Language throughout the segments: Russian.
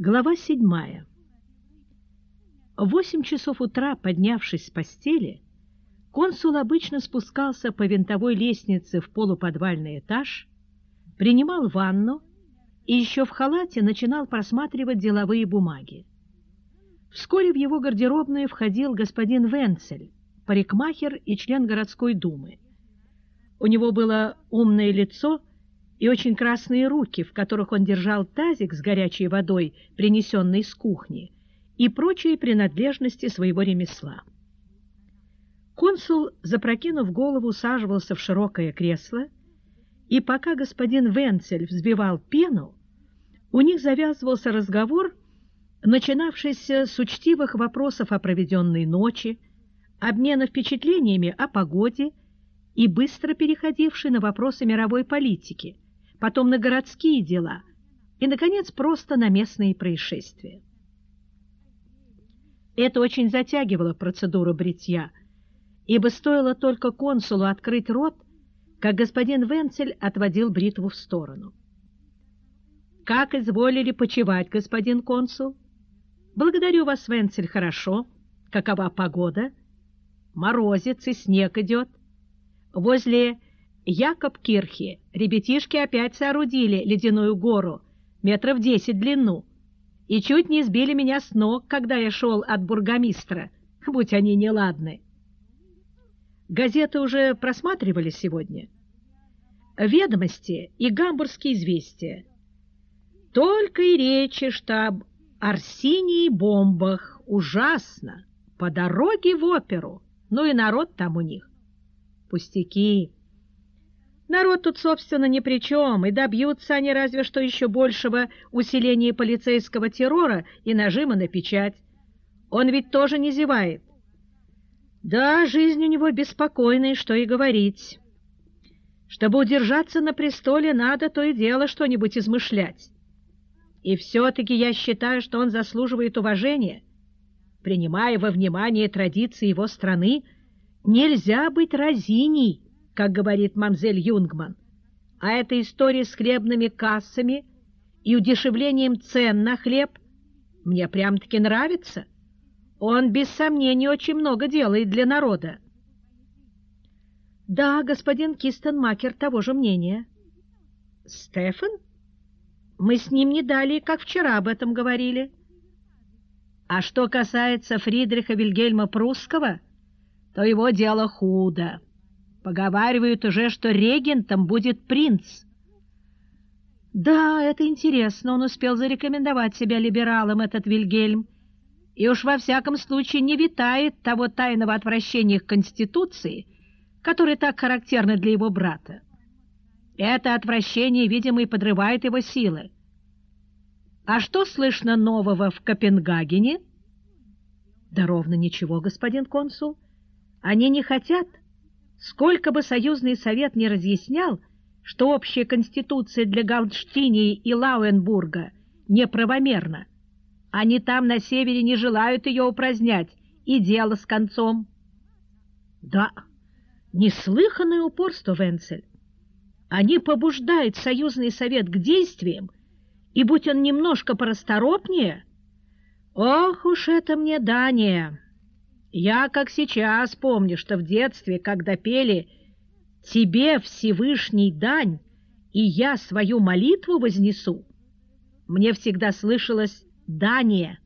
Глава седьмая. В восемь часов утра, поднявшись с постели, консул обычно спускался по винтовой лестнице в полуподвальный этаж, принимал ванну и еще в халате начинал просматривать деловые бумаги. Вскоре в его гардеробную входил господин Венцель, парикмахер и член городской думы. У него было умное лицо и очень красные руки, в которых он держал тазик с горячей водой, принесенный с кухни, и прочие принадлежности своего ремесла. Консул, запрокинув голову, усаживался в широкое кресло, и пока господин Венцель взбивал пену, у них завязывался разговор, начинавшийся с учтивых вопросов о проведенной ночи, обмена впечатлениями о погоде и быстро переходивший на вопросы мировой политики – потом на городские дела и, наконец, просто на местные происшествия. Это очень затягивало процедуру бритья, ибо стоило только консулу открыть рот, как господин Венцель отводил бритву в сторону. «Как изволили почевать, господин консул?» «Благодарю вас, Венцель, хорошо. Какова погода?» «Морозец и снег идет. Возле Якоб Кирхи, ребятишки опять соорудили ледяную гору, метров десять длину, и чуть не сбили меня с ног, когда я шел от бургомистра, будь они неладны. Газеты уже просматривали сегодня. Ведомости и гамбургские известия. Только и речи, что об Арсинии бомбах. Ужасно. По дороге в оперу. Ну и народ там у них. Пустяки. Народ тут, собственно, ни при чем, и добьются они разве что еще большего усиления полицейского террора и нажима на печать. Он ведь тоже не зевает. Да, жизнь у него беспокойная, что и говорить. Чтобы удержаться на престоле, надо то и дело что-нибудь измышлять. И все-таки я считаю, что он заслуживает уважения. Принимая во внимание традиции его страны, нельзя быть разиней, как говорит мамзель Юнгман. А эта история с хлебными кассами и удешевлением цен на хлеб мне прям-таки нравится. Он, без сомнения, очень много делает для народа. Да, господин Кистенмакер того же мнения. Стефан? Мы с ним не далее, как вчера об этом говорили. А что касается Фридриха Вильгельма Прусского, то его дело худо. Поговаривают уже, что регентом будет принц. Да, это интересно, он успел зарекомендовать себя либералом, этот Вильгельм, и уж во всяком случае не витает того тайного отвращения к Конституции, которое так характерно для его брата. Это отвращение, видимо, и подрывает его силы. А что слышно нового в Копенгагене? Да ровно ничего, господин консул. Они не хотят, Сколько бы союзный совет не разъяснял, что общая конституция для Галштинии и Лауенбурга неправомерна, они там на севере не желают ее упразднять, и дело с концом. Да, неслыханное упорство, Венцель. Они побуждают союзный совет к действиям, и будь он немножко порасторопнее, ох уж это мне Дания! Я, как сейчас, помню, что в детстве, когда пели «Тебе, Всевышний, дань, и я свою молитву вознесу», мне всегда слышалось «Дания».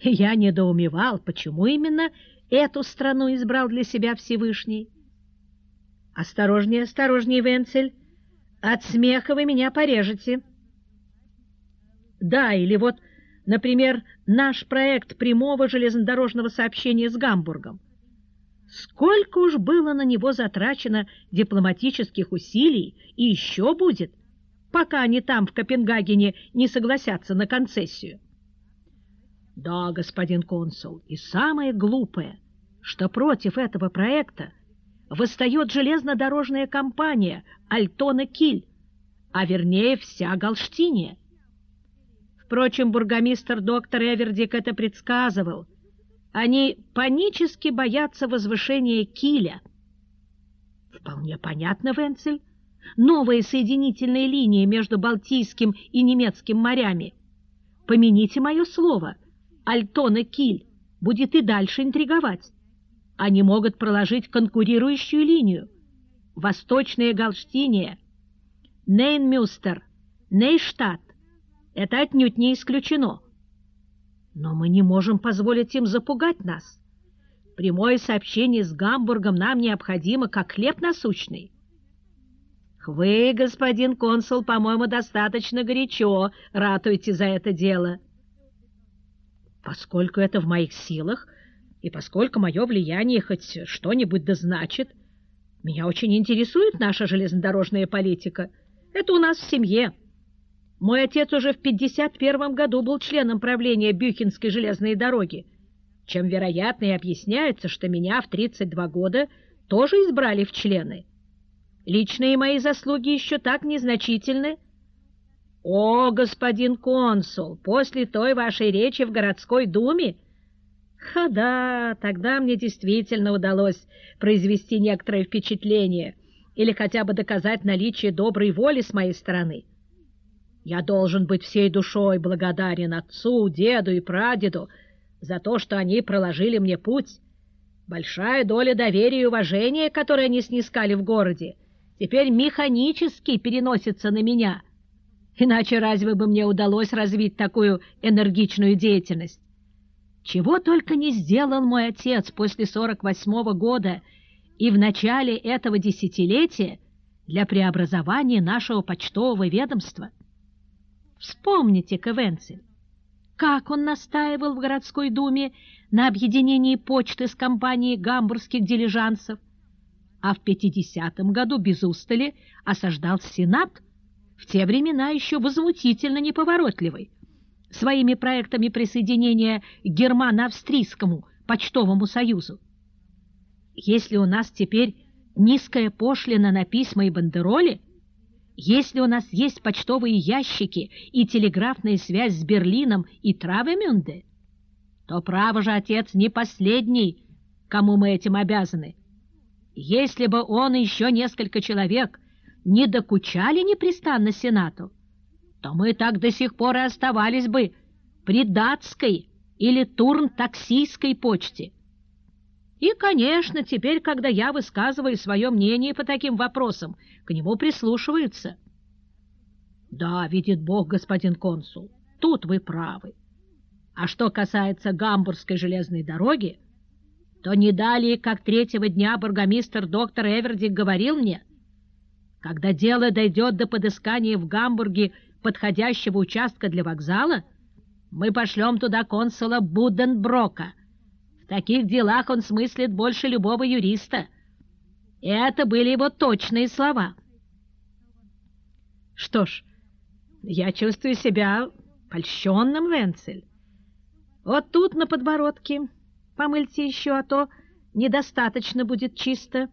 И я недоумевал, почему именно эту страну избрал для себя Всевышний. «Осторожнее, осторожнее, Венцель, от смеха вы меня порежете». Да, или вот Например, наш проект прямого железнодорожного сообщения с Гамбургом. Сколько уж было на него затрачено дипломатических усилий и еще будет, пока они там, в Копенгагене, не согласятся на концессию. Да, господин консул, и самое глупое, что против этого проекта восстает железнодорожная компания Альтона Киль, а вернее вся Галштиния. Впрочем, бургомистр доктор Эвердик это предсказывал. Они панически боятся возвышения киля. Вполне понятно, Венцель. Новая соединительная линия между Балтийским и Немецким морями помяните мое слово, Альтона Киль будет и дальше интриговать. Они могут проложить конкурирующую линию. Восточная Галштиния, Нейнмюстер, Нейштадт — это отнюдь не исключено. Но мы не можем позволить им запугать нас. Прямое сообщение с Гамбургом нам необходимо, как хлеб насущный. Вы, господин консул, по-моему, достаточно горячо ратуете за это дело. Поскольку это в моих силах, и поскольку мое влияние хоть что-нибудь да значит, меня очень интересует наша железнодорожная политика. Это у нас в семье. Мой отец уже в 51 году был членом правления Бюхенской железной дороги, чем, вероятно, и объясняется, что меня в 32 года тоже избрали в члены. Личные мои заслуги еще так незначительны. О, господин консул, после той вашей речи в городской думе... Ха, да, тогда мне действительно удалось произвести некоторое впечатление или хотя бы доказать наличие доброй воли с моей стороны. Я должен быть всей душой благодарен отцу, деду и прадеду за то, что они проложили мне путь. Большая доля доверия и уважения, которые они снискали в городе, теперь механически переносится на меня. Иначе разве бы мне удалось развить такую энергичную деятельность? Чего только не сделал мой отец после 48-го года и в начале этого десятилетия для преобразования нашего почтового ведомства. Вспомните Квенцель, как он настаивал в городской думе на объединении почты с компанией гамбургских дилижансов, а в 50-м году без устали осаждал Сенат, в те времена еще возмутительно неповоротливый, своими проектами присоединения к Германо-Австрийскому почтовому союзу. Если у нас теперь низкая пошлина на письма и бандероли, если у нас есть почтовые ящики и телеграфная связь с Берлином и Травемюнде, то, право же, отец не последний, кому мы этим обязаны. Если бы он и еще несколько человек не докучали непрестанно Сенату, то мы так до сих пор и оставались бы при датской или турн-таксийской почте. И, конечно, теперь, когда я высказываю свое мнение по таким вопросам, к нему прислушиваются. Да, видит Бог, господин консул, тут вы правы. А что касается Гамбургской железной дороги, то не далее, как третьего дня бургомистр доктор Эвердик говорил мне, когда дело дойдет до подыскания в Гамбурге подходящего участка для вокзала, мы пошлем туда консула Буденброка. Таких делах он смыслит больше любого юриста. Это были его точные слова. Что ж, я чувствую себя польщенным, Венцель. Вот тут на подбородке помыльте еще, а то недостаточно будет чисто.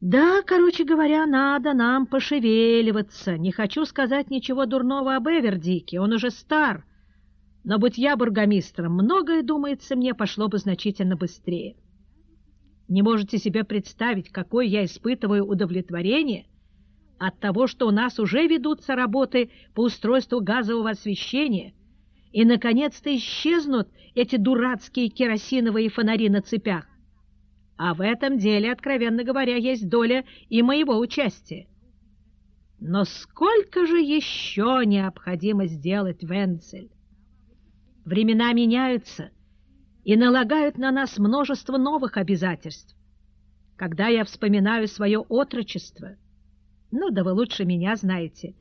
Да, короче говоря, надо нам пошевеливаться. Не хочу сказать ничего дурного об Эвердике, он уже стар. Но будь я бургомистром, многое, думается мне, пошло бы значительно быстрее. Не можете себе представить, какое я испытываю удовлетворение от того, что у нас уже ведутся работы по устройству газового освещения, и, наконец-то, исчезнут эти дурацкие керосиновые фонари на цепях. А в этом деле, откровенно говоря, есть доля и моего участия. Но сколько же еще необходимо сделать, Венцель? Времена меняются и налагают на нас множество новых обязательств. Когда я вспоминаю свое отрочество, ну да вы лучше меня знаете,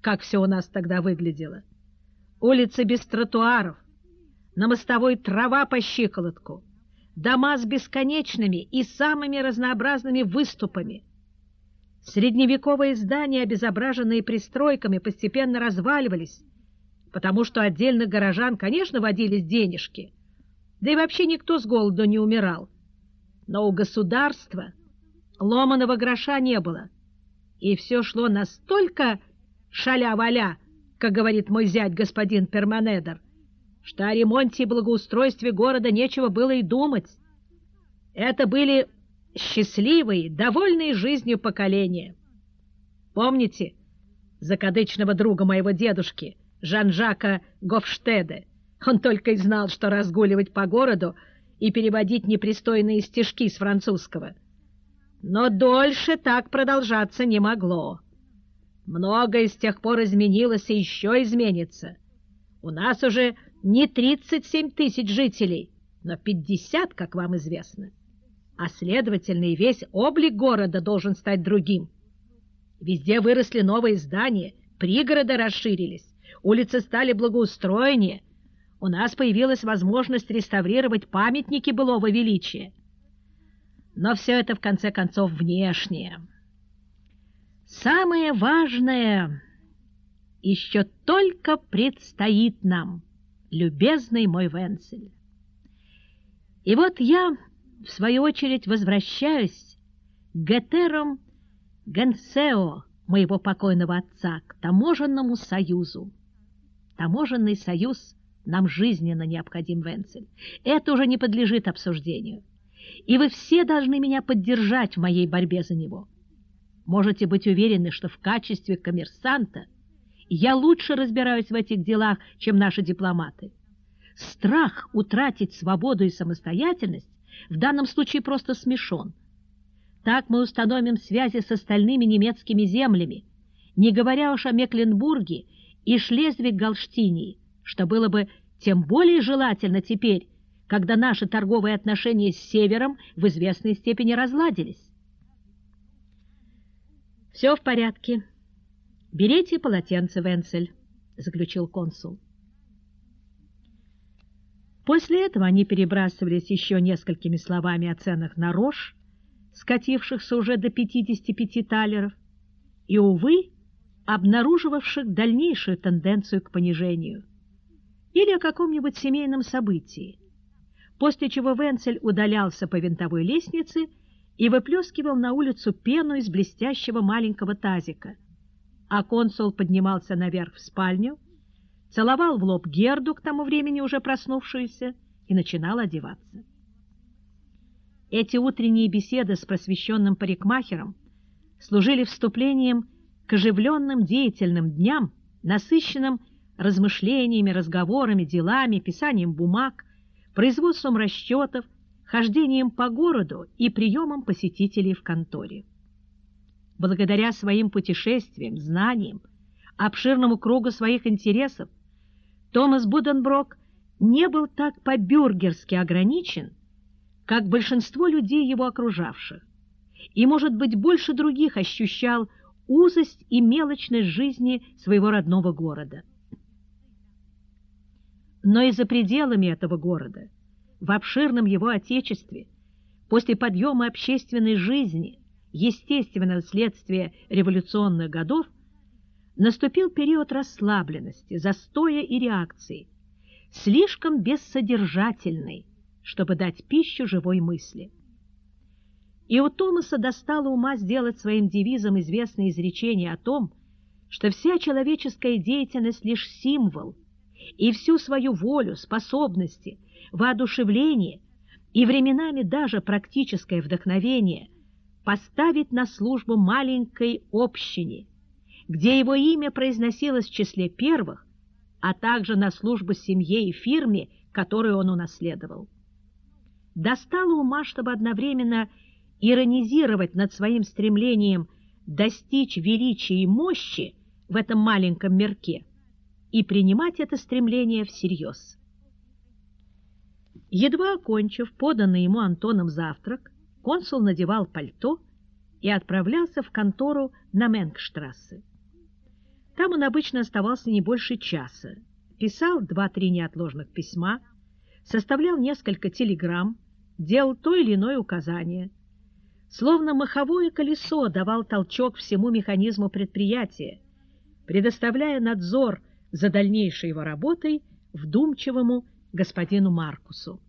как все у нас тогда выглядело. Улицы без тротуаров, на мостовой трава по щиколотку, дома с бесконечными и самыми разнообразными выступами. Средневековые здания, обезображенные пристройками, постепенно разваливались, потому что отдельных горожан, конечно, водились денежки, да и вообще никто с голоду не умирал. Но у государства ломаного гроша не было, и все шло настолько шаля-валя, как говорит мой зять господин Перманедер, что о ремонте и благоустройстве города нечего было и думать. Это были счастливые, довольные жизнью поколения. Помните закадычного друга моего дедушки, Жан-Жака Гофштеде. Он только и знал, что разгуливать по городу и переводить непристойные стишки с французского. Но дольше так продолжаться не могло. Многое с тех пор изменилось и еще изменится. У нас уже не 37 тысяч жителей, но 50, как вам известно. А, следовательно, и весь облик города должен стать другим. Везде выросли новые здания, пригороды расширились, улицы стали благоустроеннее, у нас появилась возможность реставрировать памятники былого величия. Но все это, в конце концов, внешнее. Самое важное еще только предстоит нам, любезный мой Венцель. И вот я, в свою очередь, возвращаюсь к Гетерам Генсео, моего покойного отца, к таможенному союзу. Таможенный союз нам жизненно необходим, Венцель. Это уже не подлежит обсуждению. И вы все должны меня поддержать в моей борьбе за него. Можете быть уверены, что в качестве коммерсанта я лучше разбираюсь в этих делах, чем наши дипломаты. Страх утратить свободу и самостоятельность в данном случае просто смешон. Так мы установим связи с остальными немецкими землями, не говоря уж о Мекленбурге и Шлезвиг-Галштинии, что было бы тем более желательно теперь, когда наши торговые отношения с Севером в известной степени разладились. «Все в порядке. Берите полотенце, Венцель», — заключил консул. После этого они перебрасывались еще несколькими словами о ценах на рожь, скатившихся уже до 55 талеров, и, увы, обнаруживавших дальнейшую тенденцию к понижению – или о каком-нибудь семейном событии, после чего Венцель удалялся по винтовой лестнице и выплескивал на улицу пену из блестящего маленького тазика, а консул поднимался наверх в спальню, целовал в лоб Герду, к тому времени уже проснувшуюся, и начинал одеваться. Эти утренние беседы с просвещенным парикмахером служили вступлением к оживленным деятельным дням, насыщенным размышлениями, разговорами, делами, писанием бумаг, производством расчетов, хождением по городу и приемом посетителей в конторе. Благодаря своим путешествиям, знаниям, обширному кругу своих интересов, Томас Буденброк не был так по-бюргерски ограничен, как большинство людей его окружавших, и, может быть, больше других ощущал узость и мелочность жизни своего родного города но и за пределами этого города, в обширном его отечестве, после подъема общественной жизни, естественного следствия революционных годов, наступил период расслабленности, застоя и реакции, слишком бессодержательный, чтобы дать пищу живой мысли. И у Томаса достало ума сделать своим девизом известное изречение о том, что вся человеческая деятельность лишь символ – и всю свою волю, способности, воодушевление и временами даже практическое вдохновение поставить на службу маленькой общине, где его имя произносилось в числе первых, а также на службу семье и фирме, которую он унаследовал. Достало ума, чтобы одновременно иронизировать над своим стремлением достичь величия и мощи в этом маленьком мирке – и принимать это стремление всерьез. Едва окончив поданный ему Антоном завтрак, консул надевал пальто и отправлялся в контору на Менгштрассе. Там он обычно оставался не больше часа, писал два-три неотложных письма, составлял несколько телеграмм, делал то или иное указание. Словно маховое колесо давал толчок всему механизму предприятия, предоставляя надзор за дальнейшей его работой вдумчивому господину Маркусу.